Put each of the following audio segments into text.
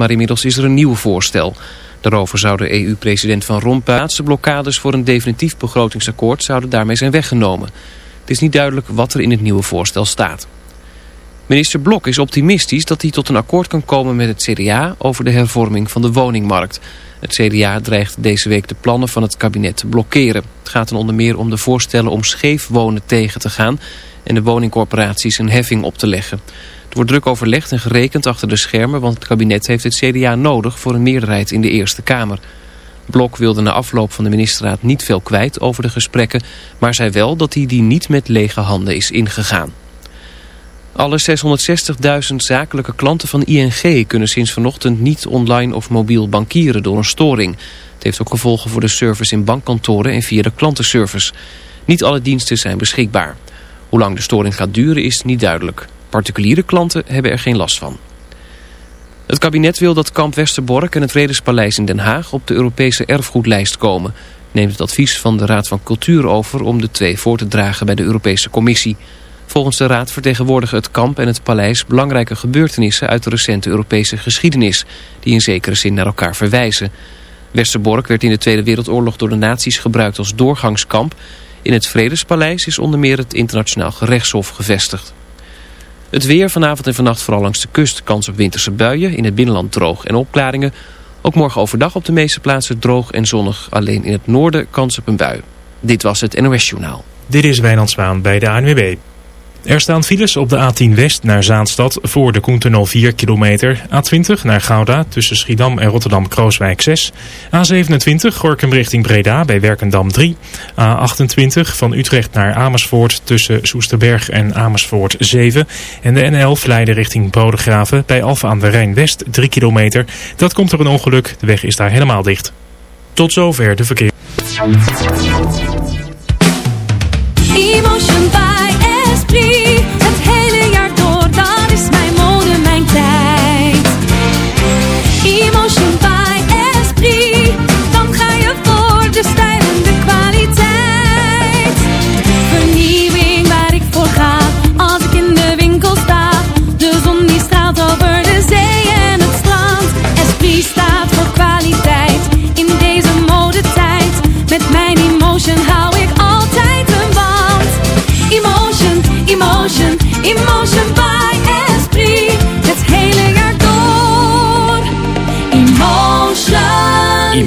Maar inmiddels is er een nieuw voorstel. Daarover zou de EU-president Van Rompuy... laatste blokkades voor een definitief begrotingsakkoord zouden daarmee zijn weggenomen. Het is niet duidelijk wat er in het nieuwe voorstel staat. Minister Blok is optimistisch dat hij tot een akkoord kan komen met het CDA... over de hervorming van de woningmarkt. Het CDA dreigt deze week de plannen van het kabinet te blokkeren. Het gaat dan onder meer om de voorstellen om scheef wonen tegen te gaan... en de woningcorporaties een heffing op te leggen wordt druk overlegd en gerekend achter de schermen... want het kabinet heeft het CDA nodig voor een meerderheid in de Eerste Kamer. Blok wilde na afloop van de ministerraad niet veel kwijt over de gesprekken... maar zei wel dat hij die niet met lege handen is ingegaan. Alle 660.000 zakelijke klanten van ING kunnen sinds vanochtend niet online of mobiel bankieren door een storing. Het heeft ook gevolgen voor de service in bankkantoren en via de klantenservice. Niet alle diensten zijn beschikbaar. Hoe lang de storing gaat duren is niet duidelijk. Particuliere klanten hebben er geen last van. Het kabinet wil dat kamp Westerbork en het Vredespaleis in Den Haag op de Europese erfgoedlijst komen. Neemt het advies van de Raad van Cultuur over om de twee voor te dragen bij de Europese Commissie. Volgens de Raad vertegenwoordigen het kamp en het paleis belangrijke gebeurtenissen uit de recente Europese geschiedenis, die in zekere zin naar elkaar verwijzen. Westerbork werd in de Tweede Wereldoorlog door de nazi's gebruikt als doorgangskamp. In het Vredespaleis is onder meer het internationaal gerechtshof gevestigd. Het weer vanavond en vannacht vooral langs de kust. Kans op winterse buien, in het binnenland droog en opklaringen. Ook morgen overdag op de meeste plaatsen droog en zonnig. Alleen in het noorden kans op een bui. Dit was het NOS Journaal. Dit is Wijnand Zwaan bij de ANWB. Er staan files op de A10 West naar Zaanstad voor de Koentunnel 4 kilometer. A20 naar Gouda tussen Schiedam en Rotterdam-Krooswijk 6. A27 Gorkum richting Breda bij Werkendam 3. A28 van Utrecht naar Amersfoort tussen Soesterberg en Amersfoort 7. En de N11 Leiden richting Bodegraven bij Alphen aan de Rijn West 3 kilometer. Dat komt door een ongeluk. De weg is daar helemaal dicht. Tot zover de verkeer.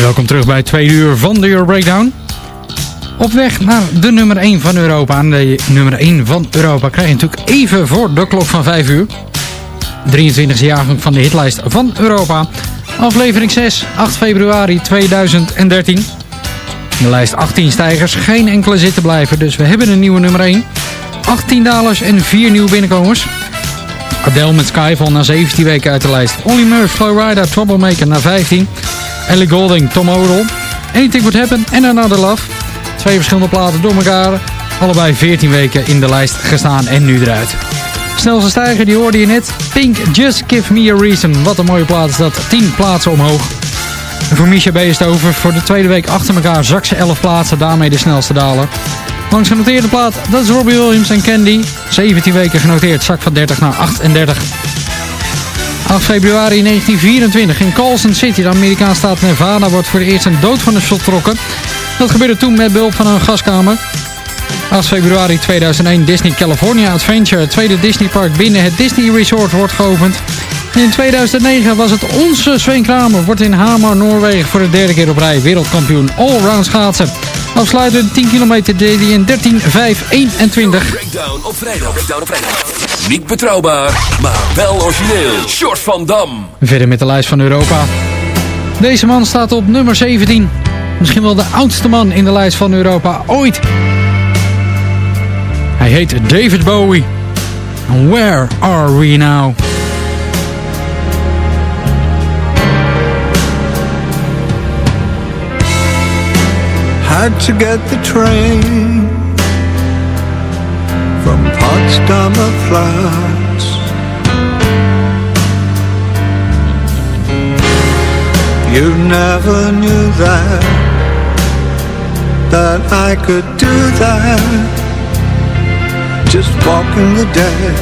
Welkom terug bij tweede uur van de Euro Breakdown. Op weg naar de nummer 1 van Europa. En de nummer 1 van Europa krijg je natuurlijk even voor de klok van 5 uur. 23e jaargang van de hitlijst van Europa. Aflevering 6, 8 februari 2013. De lijst 18 stijgers, geen enkele zitten blijven. Dus we hebben een nieuwe nummer 1. 18 dalers en 4 nieuwe binnenkomers. Adele met Skyfall na 17 weken uit de lijst. Olly Murphy, Flowrider, Troublemaker na 15. Ellie Golding, Tom Odell. Anything Would Happen en Another Love. Twee verschillende platen door elkaar. Allebei 14 weken in de lijst gestaan en nu eruit. Snelste stijger, die hoorde je net. Pink, Just Give Me A Reason. Wat een mooie plaat is dat. 10 plaatsen omhoog. En voor Misha B is het over. Voor de tweede week achter elkaar zak ze 11 plaatsen. Daarmee de snelste daler. Langs genoteerde plaat, dat is Robbie Williams en Candy. 17 weken genoteerd, zak van 30 naar 38. 8 februari 1924 in Carlson City, de Amerikaanse staat Nevada, wordt voor de eerst een dood van de shot getrokken. Dat gebeurde toen met behulp van een gaskamer. 8 februari 2001 Disney California Adventure, het tweede Disneypark binnen het Disney Resort, wordt geopend. In 2009 was het onze Sven Kramer, wordt in Hamar, Noorwegen voor de derde keer op rij wereldkampioen allround schaatsen. Afsluitend 10 kilometer deed hij in 13, 5, 21. Breakdown op vrijdag. Breakdown op vrijdag. Niet betrouwbaar, maar wel origineel. Short van Dam. Verder met de lijst van Europa. Deze man staat op nummer 17. Misschien wel de oudste man in de lijst van Europa ooit. Hij heet David Bowie. And where are we now? Had to get the train from Potsdamer Platz. You never knew that, that I could do that, just walking the dead.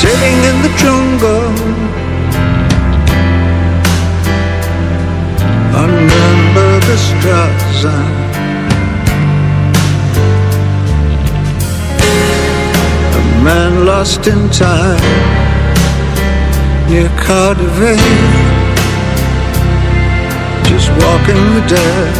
Sitting in the jungle Straßen A man lost in time. Near Cardiff. Just walking the dead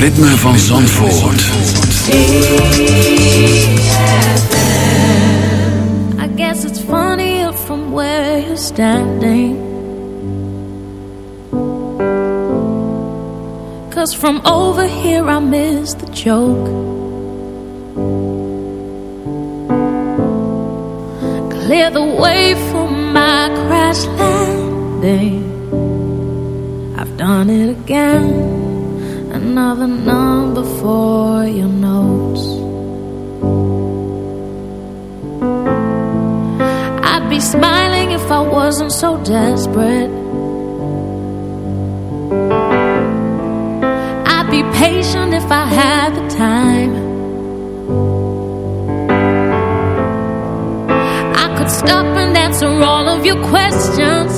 Ritme van Zandvoort. I guess it's funnier from where you're standing. Cause from over here I miss the joke. Clear the way for my crash landing. I've done it again. Another number for your notes. I'd be smiling if I wasn't so desperate. I'd be patient if I had the time. I could stop and answer all of your questions.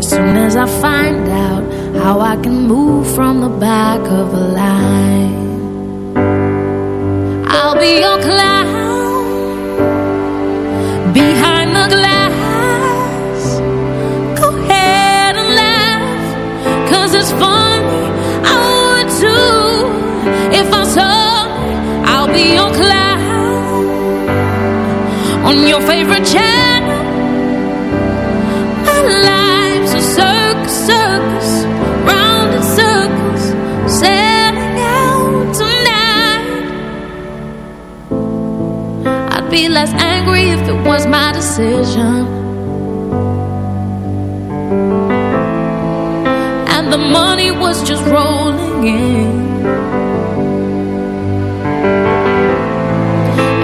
As soon as I find out how I can move from the back of the line, I'll be your clown behind the glass. Go ahead and laugh, cause it's funny. I would too if I saw I'll be your clown on your favorite channel. Less angry if it was my decision. And the money was just rolling in.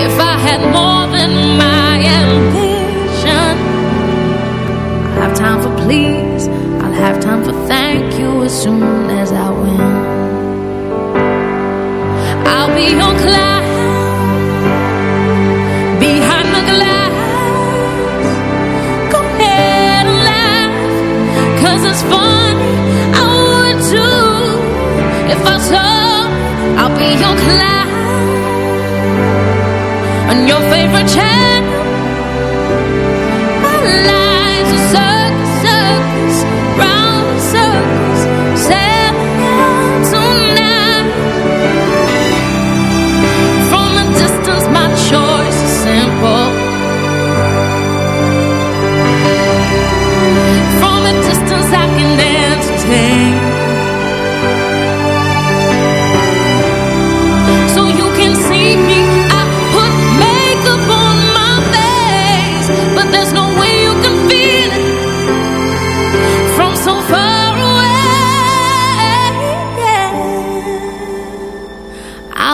If I had more than my ambition, I'll have time for please. I'll have time for thank you as soon as I win. I'll be your clown your clown on your favorite channel.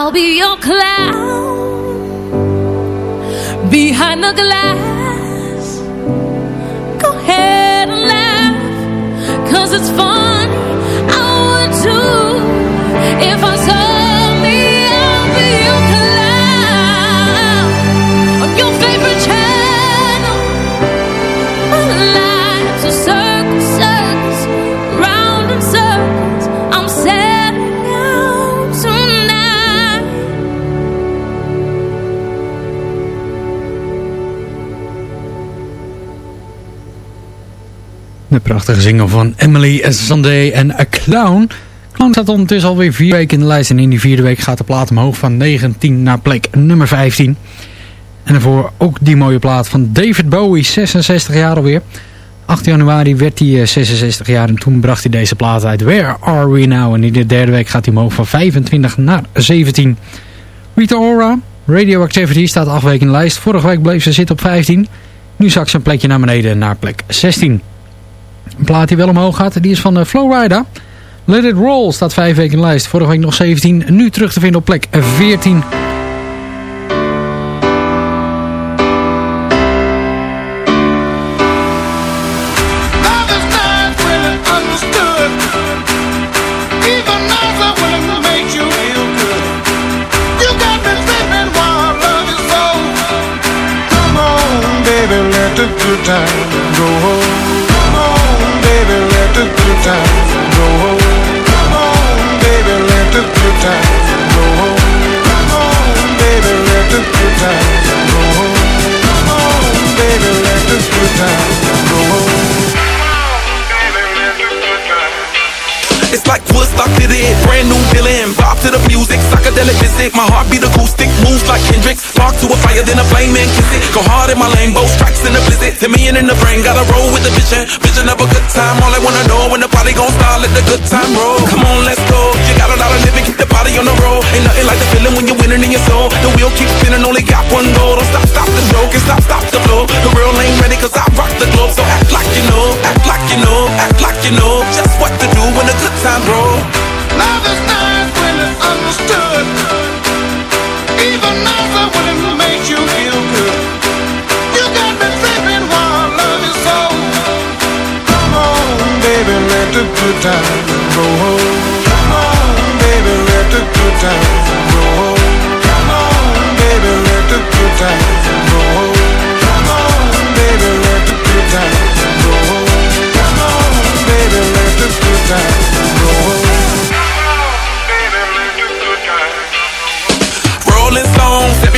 I'll be your clown behind the glass. Go ahead and laugh, cause it's funny. Prachtige single van Emily Sunday en A Clown. Clown staat ondertussen alweer vier weken in de lijst. En in die vierde week gaat de plaat omhoog van 19 naar plek nummer 15. En daarvoor ook die mooie plaat van David Bowie, 66 jaar alweer. 8 januari werd hij eh, 66 jaar en toen bracht hij deze plaat uit. Where Are We Now? En in de derde week gaat hij omhoog van 25 naar 17. Rita Ora, Radioactivity, staat 8 weken in de lijst. Vorige week bleef ze zitten op 15. Nu zak ze een plekje naar beneden naar plek 16. Een plaat die wel omhoog gaat, die is van uh, Flowrider. Let It Roll staat 5 weken in de lijst. Vorige week nog 17. Nu terug te vinden op plek 14. It's like Woodstock, stock to brand new villain. To the music. Psychedelic visit. My heart beat acoustic. Moves like Kendrick. Spark to a fire, then a flame and kiss it. Go hard in my lane. Both strikes in the blizzard. Hit me in the brain. Gotta roll with the vision. Vision of a good time. All I wanna know when the party gon' start. Let the good time roll. Come on, let's go. You got a lot of living. Keep the party on the road. Ain't nothing like the feeling when you're winning in your soul. The wheel keeps spinning. Only got one goal. Don't stop, stop the show. Can stop, stop the flow. The real ain't ready cause I rock the globe. So act like you know. Act like you know. Act like you know. Just what to do when the good time roll. Love is understood. Even when it makes you feel good. You got me love is. Come on, baby, let the good times roll. Come on, baby, let the good times roll. Come on, baby, let the good times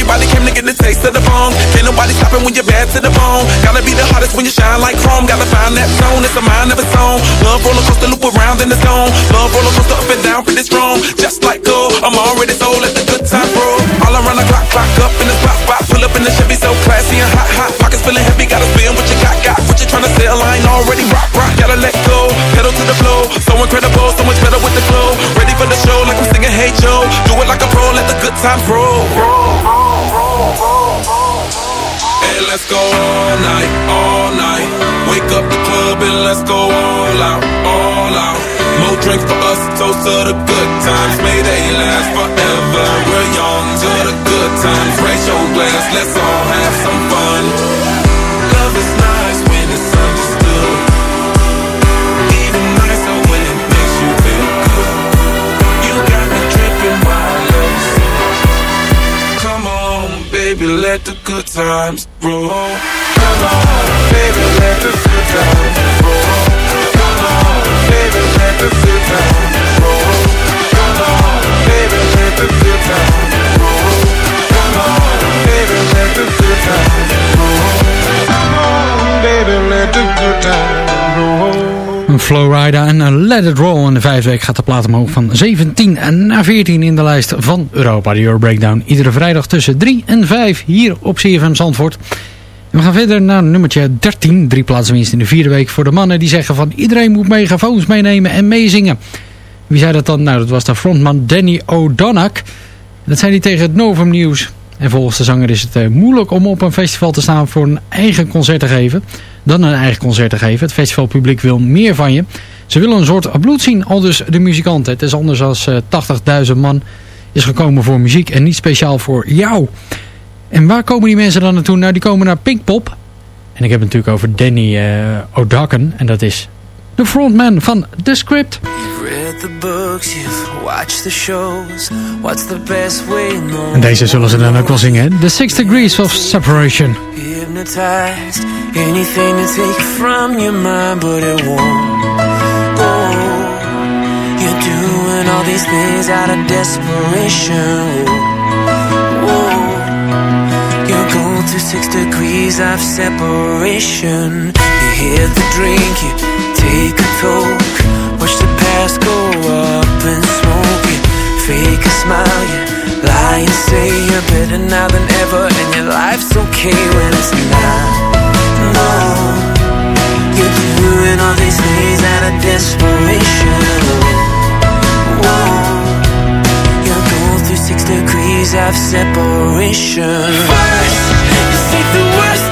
everybody came to get the taste of the phone. Can't nobody stopping when you're bad to the bone. Gotta be the hottest when you shine like chrome. Gotta find that zone, it's a mind of its own. Love roller coaster loop around in the zone. Love roller coaster up and down, pretty strong. Just like gold, I'm already sold. Let the good time roll. All around the clock, clock up in the spot, spot. Pull up in the Chevy, so classy and hot, hot. Pockets feeling heavy, gotta spend what you got, got. What you tryna sell, I ain't already rock, rock. Gotta let go, pedal to the flow. So incredible, so much better with the flow. Ready for the show, like I'm singing Hey Joe. Do it like a pro, let the good times roll. Hey, let's go all night, all night. Wake up the club and let's go all out, all out. More drinks for us, toast to the good times. May they last forever. We're young to the good times. Raise your glass, let's all have some fun. Love is nice when it's understood. Even nicer when it makes you feel good. You got me dripping while I love you. Come on, baby, let the good times roll. Flowrider en een Let It Roll. In de vijfde week gaat de plaat omhoog van 17 naar 14 in de lijst van Europa. De Euro Breakdown. Iedere vrijdag tussen 3 en 5 hier op CFM Zandvoort. En we gaan verder naar nummertje 13. Drie plaatsen winst in de vierde week voor de mannen die zeggen van iedereen moet megafoons meenemen en meezingen. Wie zei dat dan? Nou, dat was de frontman Danny O'Donak. Dat zei hij tegen het Novum Nieuws. En volgens de zanger is het eh, moeilijk om op een festival te staan voor een eigen concert te geven. Dan een eigen concert te geven. Het festivalpubliek wil meer van je. Ze willen een soort bloed zien, al dus de muzikanten. Het is anders als eh, 80.000 man is gekomen voor muziek en niet speciaal voor jou. En waar komen die mensen dan naartoe? Nou, die komen naar Pinkpop. En ik heb het natuurlijk over Danny uh, O'Dokken. En dat is de frontman van The Script. Read the books, you've watched the shows. What's the best way? No En deze zullen ze dan ook wel zingen. hè? The Six Degrees of Separation. hypnotized. Anything to take from your mind, but it won't. Oh, you're doing all these things out of desperation. Whoa, you're going through six degrees of separation. You hit the drink, you take a toke. Watch the past go up in smoke. You fake a smile, you lie and say you're better now than ever, and your life's okay when it's not. No, you're doing all these things out of desperation. Whoa, you're going through six degrees of separation. First, you think the worst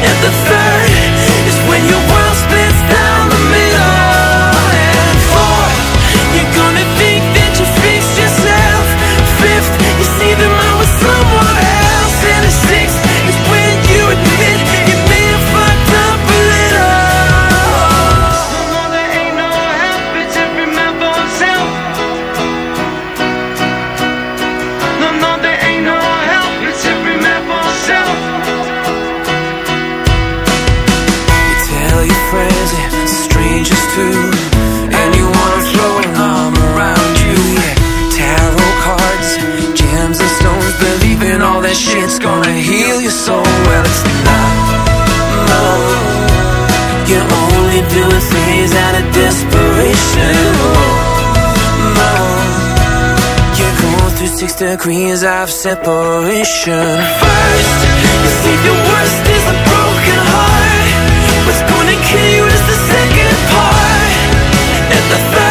And the third is when your Six degrees of separation. First, you see the worst is a broken heart. What's gonna kill you is the second part, and the third.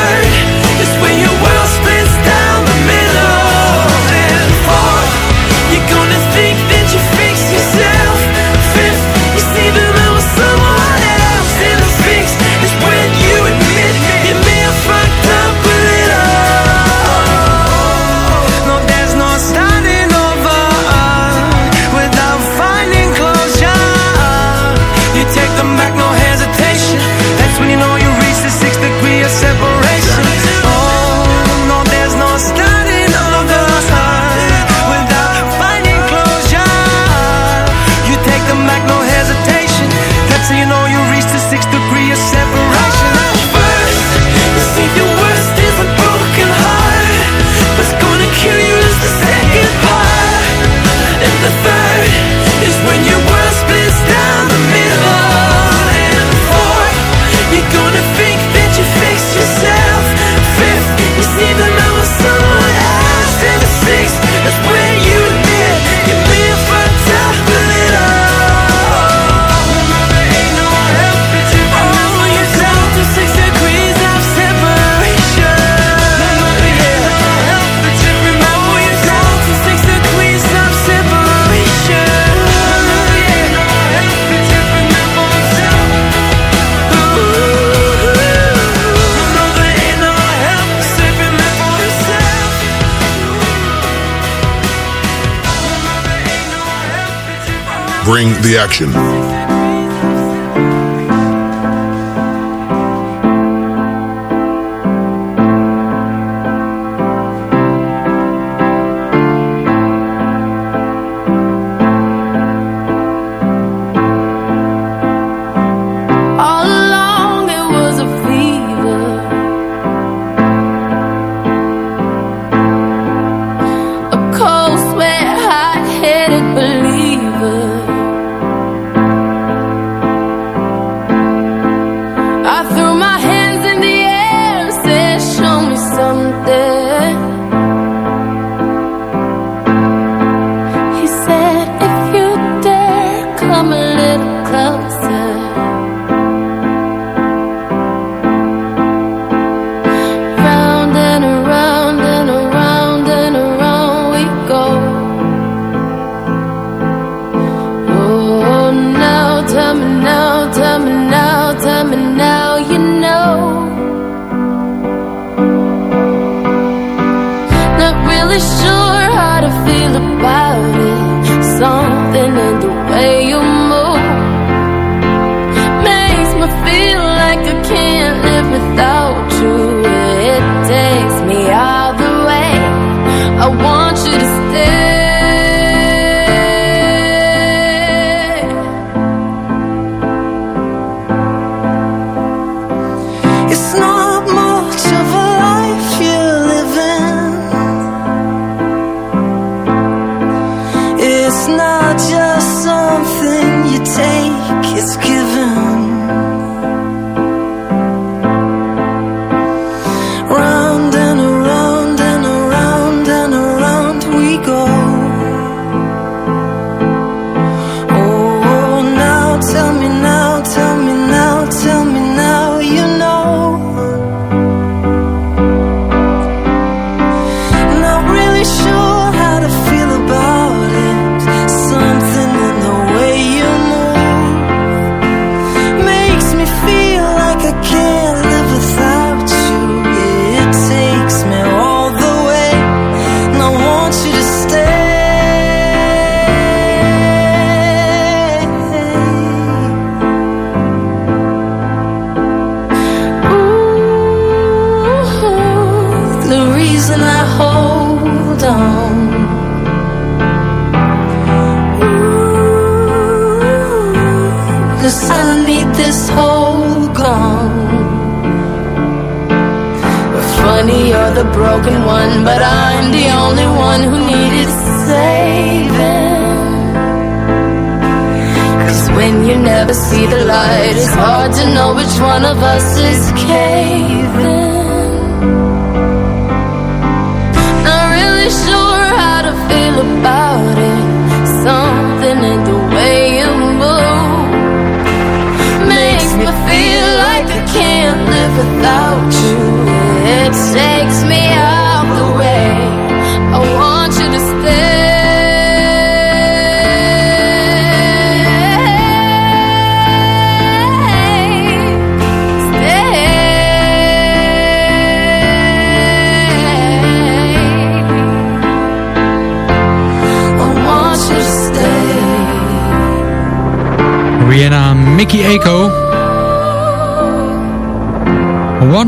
bring the action.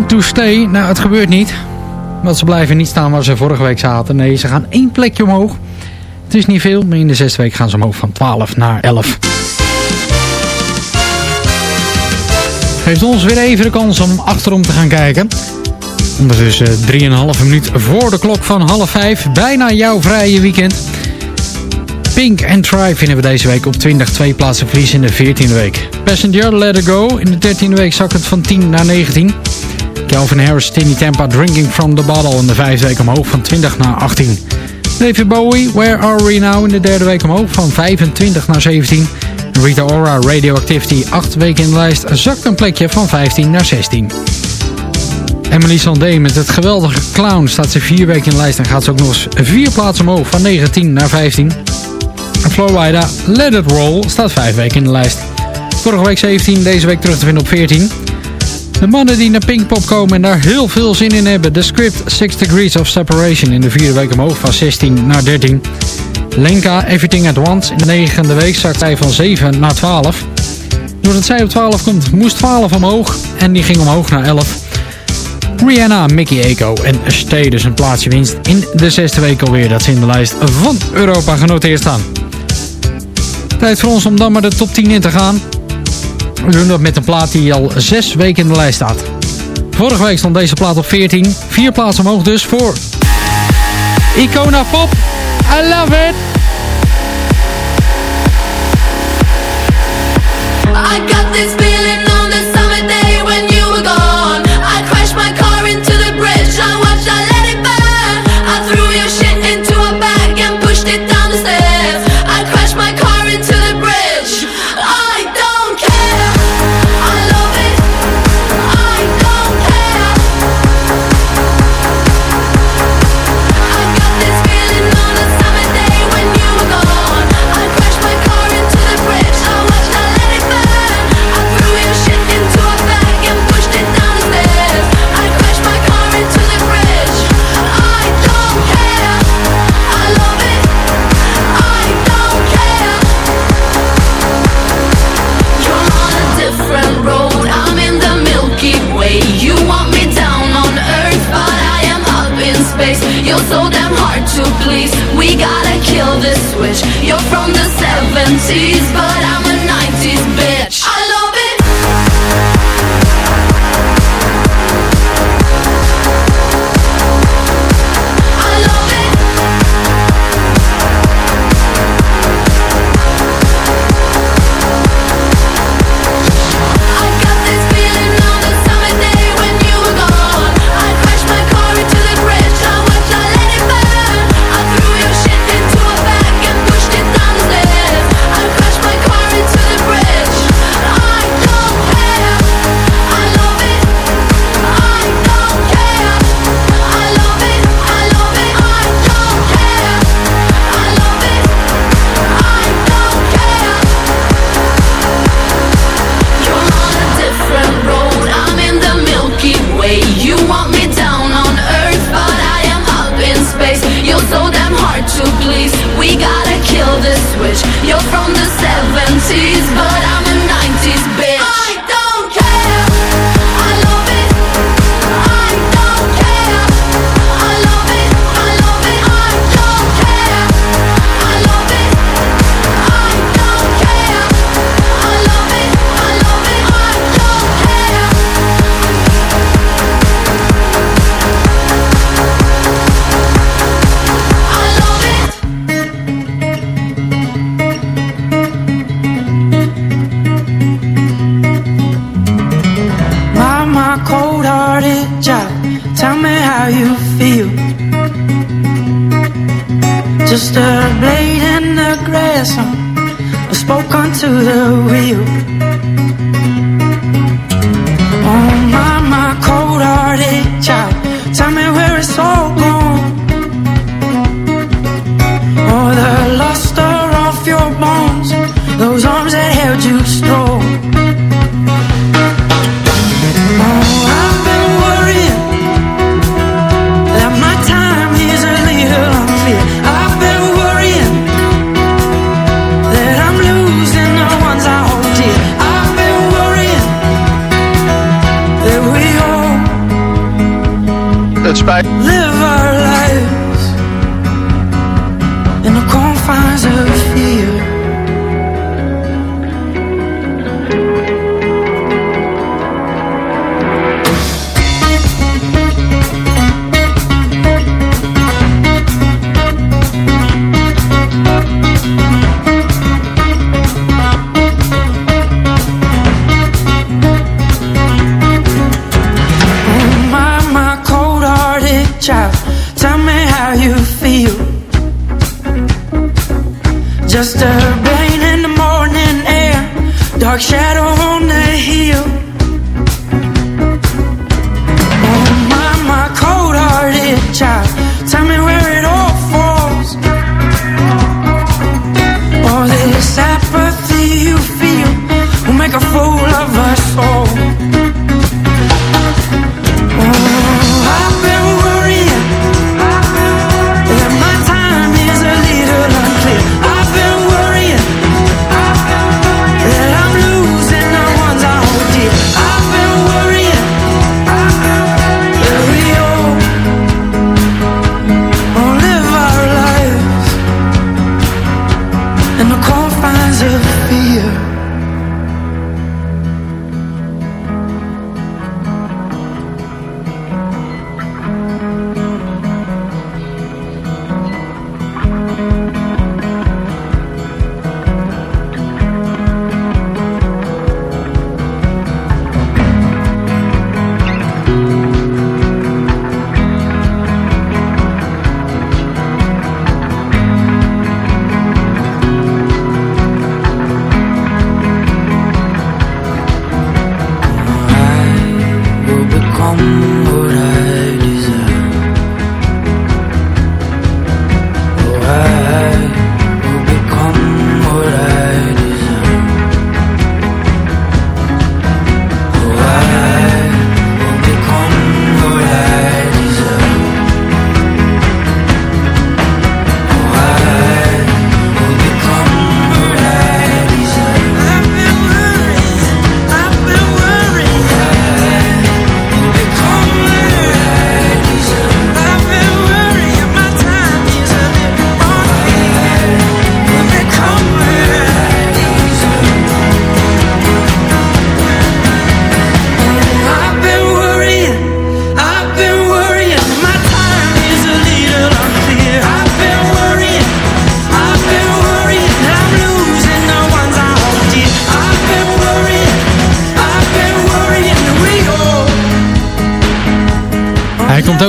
To stay. Nou, het gebeurt niet. Want ze blijven niet staan waar ze vorige week zaten. Nee, ze gaan één plekje omhoog. Het is niet veel, maar in de zesde week gaan ze omhoog van 12 naar 11. Geeft ons weer even de kans om achterom te gaan kijken. Ondertussen 3,5 minuut voor de klok van half 5. Bijna jouw vrije weekend. Pink and Try vinden we deze week op 20. Twee plaatsen verlies in de 14e week. Passenger Let It Go. In de 13e week zakt het van 10 naar 19. Calvin Harris, Tinny Tampa, Drinking from the Bottle. In de vijfde week omhoog van 20 naar 18. David Bowie, Where Are We Now? In de derde week omhoog van 25 naar 17. Rita Ora, Radioactivity, 8 weken in de lijst, zakt een plekje van 15 naar 16. Emily Sandé met het geweldige Clown staat ze 4 weken in de lijst en gaat ze ook nog eens 4 plaatsen omhoog van 19 naar 15. En Florida, Let It Roll staat 5 weken in de lijst. Vorige week 17, deze week terug te vinden op 14. De mannen die naar Pinkpop komen en daar heel veel zin in hebben. De script 6 Degrees of Separation in de vierde week omhoog van 16 naar 13. Lenka, Everything at Once in de negende week zakt zij van 7 naar 12. Doordat zij op 12 komt, moest 12 omhoog en die ging omhoog naar 11. Rihanna, Mickey Echo en Stay dus een plaatsje winst in de zesde week alweer dat ze in de lijst van Europa genoteerd staan. Tijd voor ons om dan maar de top 10 in te gaan. We doen dat met een plaat die al 6 weken in de lijst staat. Vorige week stond deze plaat op 14. Vier plaatsen omhoog dus voor Icona Pop. I love it! I got this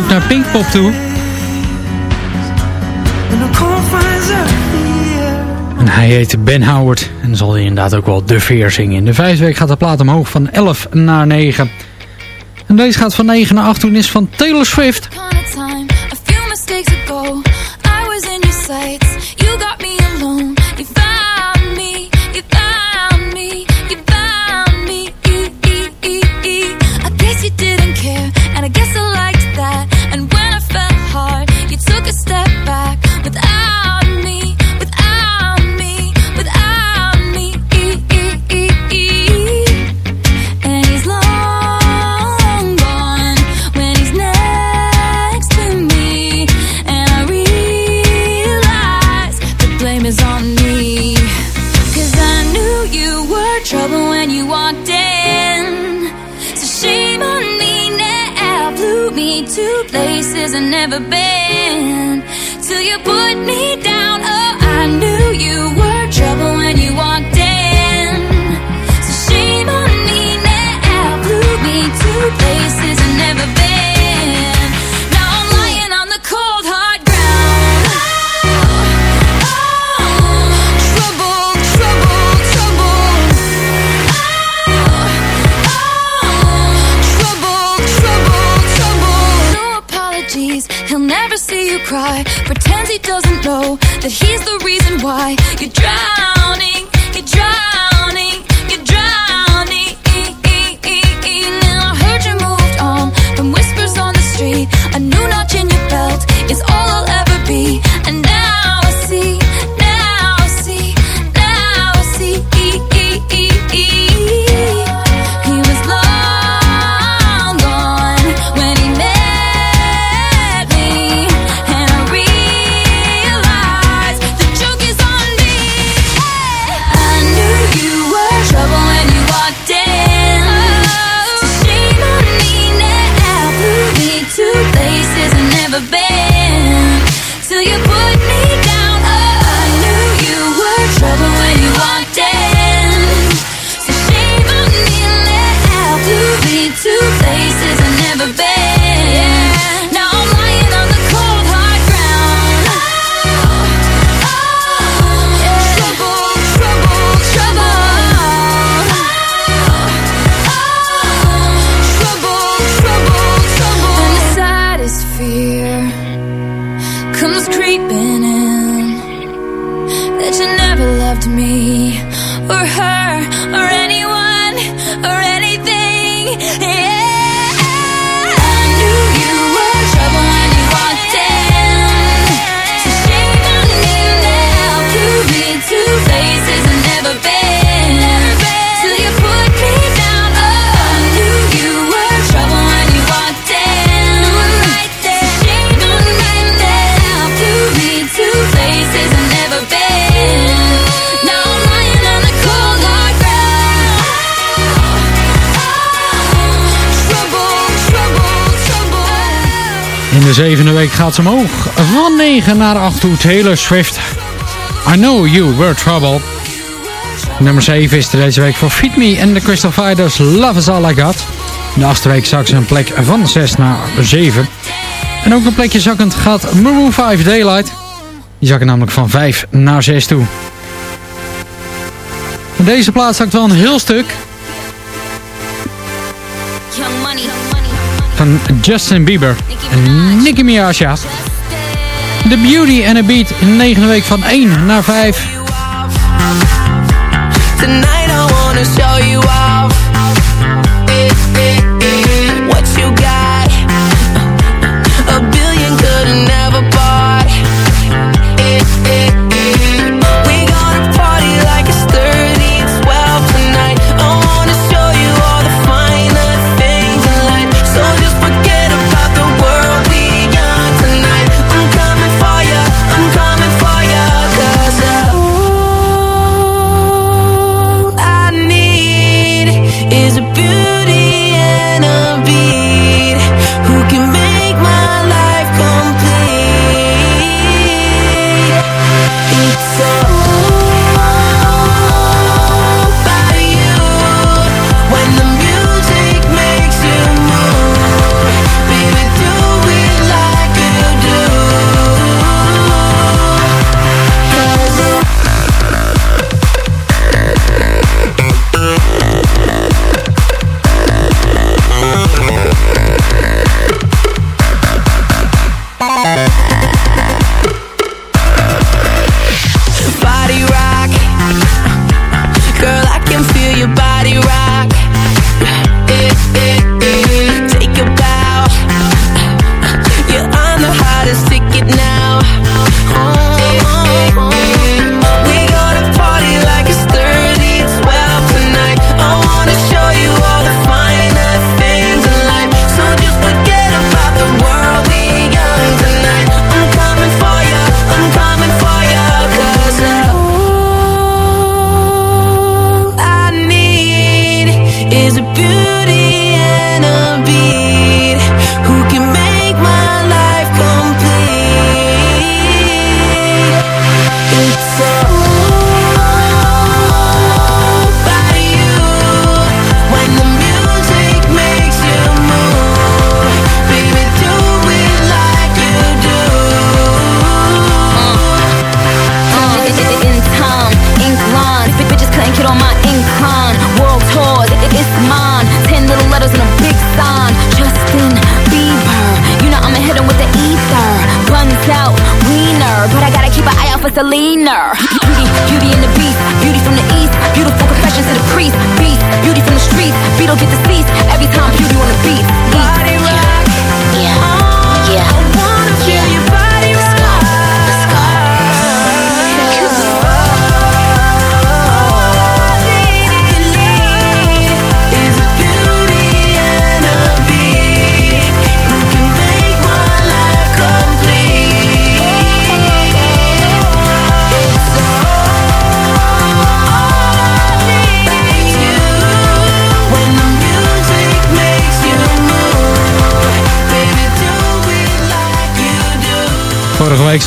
ook naar Pinkpop toe. En hij heet Ben Howard en zal hij inderdaad ook wel de veer zingen. In de vijfweek gaat de plaat omhoog van 11 naar 9. En deze gaat van 9 naar 8 toen is van Taylor Swift. that he's the reason why you're drowning. 9 naar 8 toe Taylor Swift. I Know You Were Trouble. Nummer 7 is deze week voor Feed Me en The Crystal Fighters Love Is All I Got. De achtste week zak ze een plek van 6 naar 7. En ook een plekje zakkend gaat Maroon 5 Daylight. Die zakken namelijk van 5 naar 6 toe. En deze plaats zakt wel een heel stuk. Van Justin Bieber en Nicki Minaj. The Beauty and a Beat in 9 week van 1 naar 5. Tonight I wanna show you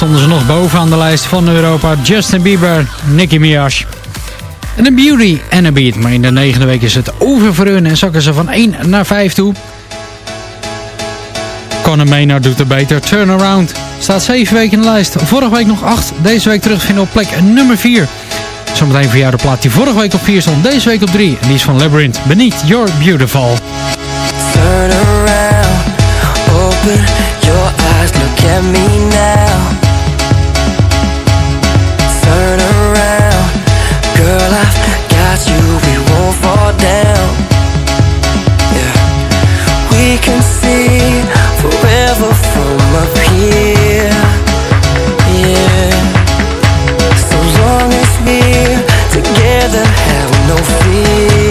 stonden ze nog bovenaan de lijst van Europa. Justin Bieber, Nicki Minaj. En een beauty en een beat. Maar in de negende week is het over voor hun en zakken ze van 1 naar 5 toe. Conor Maynard doet het beter. Turnaround staat 7 weken in de lijst. Vorige week nog 8. Deze week terugvinden op plek nummer 4. Zometeen voor jou de plaat die vorige week op 4 stond. Deze week op 3. En die is van Labyrinth. Beneath Your Beautiful. Turn around, open your eyes, look at me now. Turn around, girl, I've got you, we won't fall down. Yeah, we can see forever from up here. Yeah, so long as we're together, have no fear,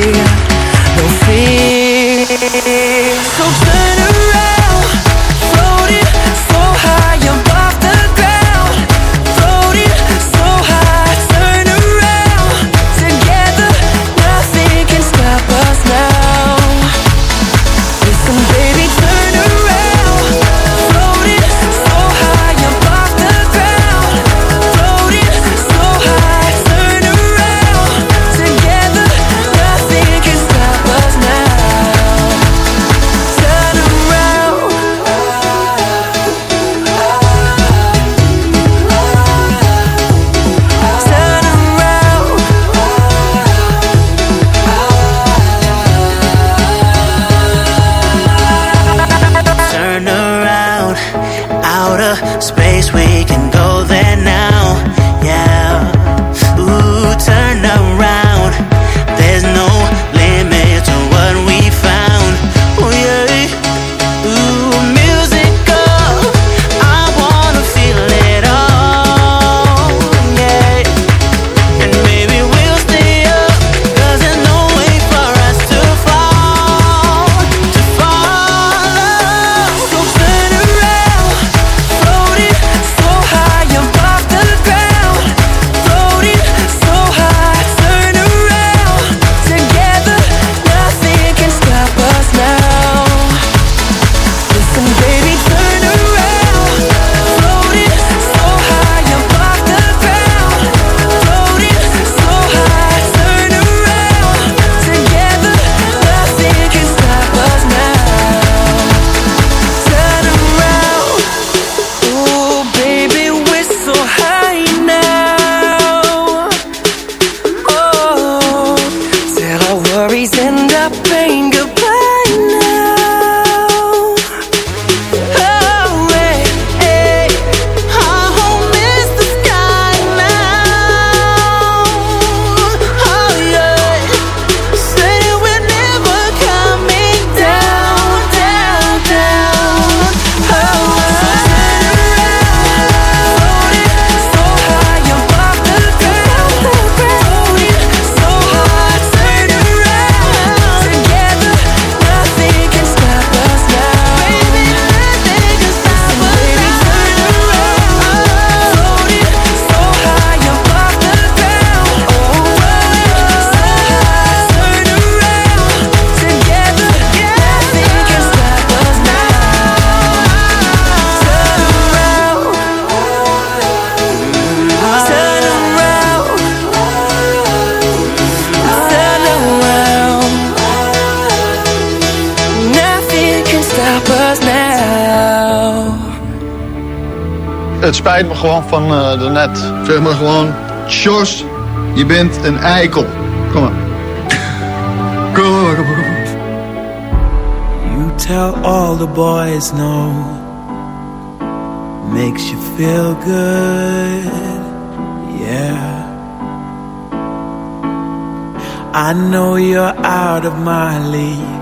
spijt me gewoon van eh de net. Zeg maar gewoon, Sjors, je bent een eikel. Kom maar. Kom maar, kom maar, kom maar. You tell all the boys no. makes you feel good. Yeah. I know you're out of my league,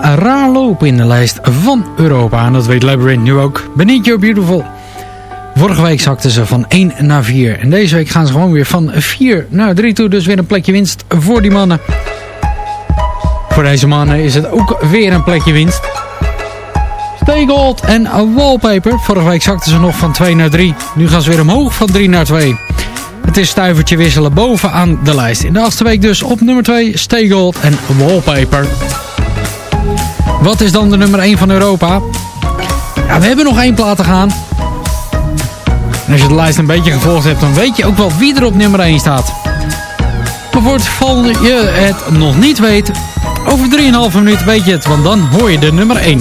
Raar lopen in de lijst van Europa. En dat weet Labyrinth nu ook. Beneath Your Beautiful. Vorige week zakten ze van 1 naar 4. En deze week gaan ze gewoon weer van 4 naar 3 toe. Dus weer een plekje winst voor die mannen. Voor deze mannen is het ook weer een plekje winst. Stay Gold en Wallpaper. Vorige week zakten ze nog van 2 naar 3. Nu gaan ze weer omhoog van 3 naar 2. Het is stuivertje wisselen bovenaan de lijst. In de achtste week dus op nummer 2 Stay Gold en Wallpaper. Wat is dan de nummer 1 van Europa? Ja, we hebben nog één plaat te gaan. En als je de lijst een beetje gevolgd hebt, dan weet je ook wel wie er op nummer 1 staat. Maar voor het geval je het nog niet weet, over 3,5 minuut weet je het, want dan hoor je de nummer 1.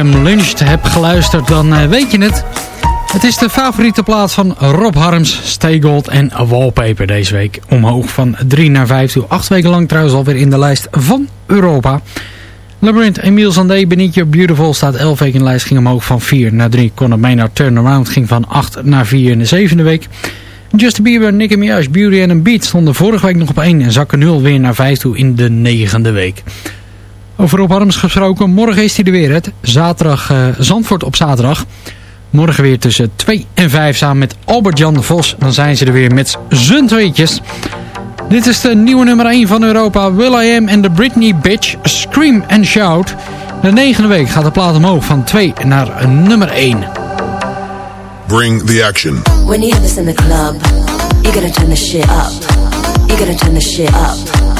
CFM Lunch hebt geluisterd, dan eh, weet je het. Het is de favoriete plaats van Rob Harms, Stay Gold en Wallpaper deze week. Omhoog van 3 naar 5 toe. Acht weken lang trouwens alweer in de lijst van Europa. Labyrinth, Emile Sandé, Benitje, Beautiful staat 11 weken in de lijst. Ging omhoog van 4 naar 3. Conor Maynard, Turnaround ging van 8 naar 4 in de zevende week. Justin Bieber, Nicki Minaj, Beauty and a Beat stonden vorige week nog op 1 en zakken 0 weer naar 5 toe in de negende week. Over Rob Harms gesproken, morgen is hij er weer. Het zaterdag, uh, Zandvoort op zaterdag. Morgen weer tussen 2 en 5 samen met Albert-Jan Vos. Dan zijn ze er weer met z'n tweetjes. Dit is de nieuwe nummer 1 van Europa. Will I Am en The Britney Bitch. Scream and Shout. De negende week gaat de plaat omhoog van 2 naar nummer 1. Bring the action. When you have this in the club, you gotta turn the shit up. You gotta turn the shit up.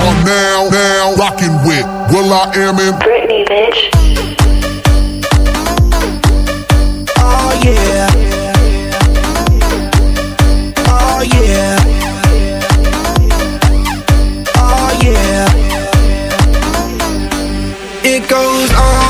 You are now, now rocking with Will I Am in Britney, bitch. Oh yeah. Oh yeah. Oh yeah. It goes on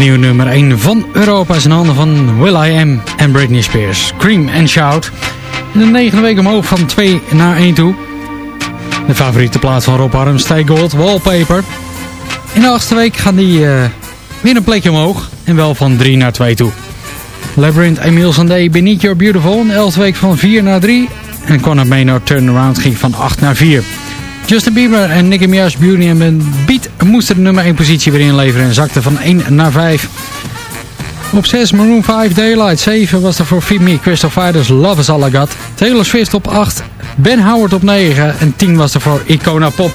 nieuwe nummer 1 van Europa is in handen van Will I Am en Britney Spears. Scream and Shout. In de negende week omhoog van 2 naar 1 toe. De favoriete plaats van Rob Harm, Stay Gold, Wallpaper. In de achtste week gaan die uh, weer een plekje omhoog. En wel van 3 naar 2 toe. Labyrinth, Emile Sandé, Beneath Your Beautiful. In de elfde week van 4 naar 3. En Conor Maynard Turnaround ging van 8 naar 4. Justin Bieber en Nicki Minaj Beauty and Beat moesten de nummer 1 positie weer inleveren en zakten van 1 naar 5. Op 6 Maroon 5 Daylight. 7 was er voor Feed Me, Crystal Fighters Love Is All I Got. Taylor Swift op 8. Ben Howard op 9. En 10 was er voor Icona Pop.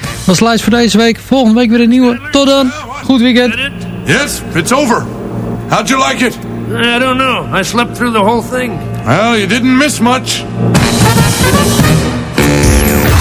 Dat was de lijst voor deze week. Volgende week weer een nieuwe. Tot dan. Goed weekend. Yes, it's over. How'd you like it? I don't know. I slept through the whole thing. Well, you didn't miss much.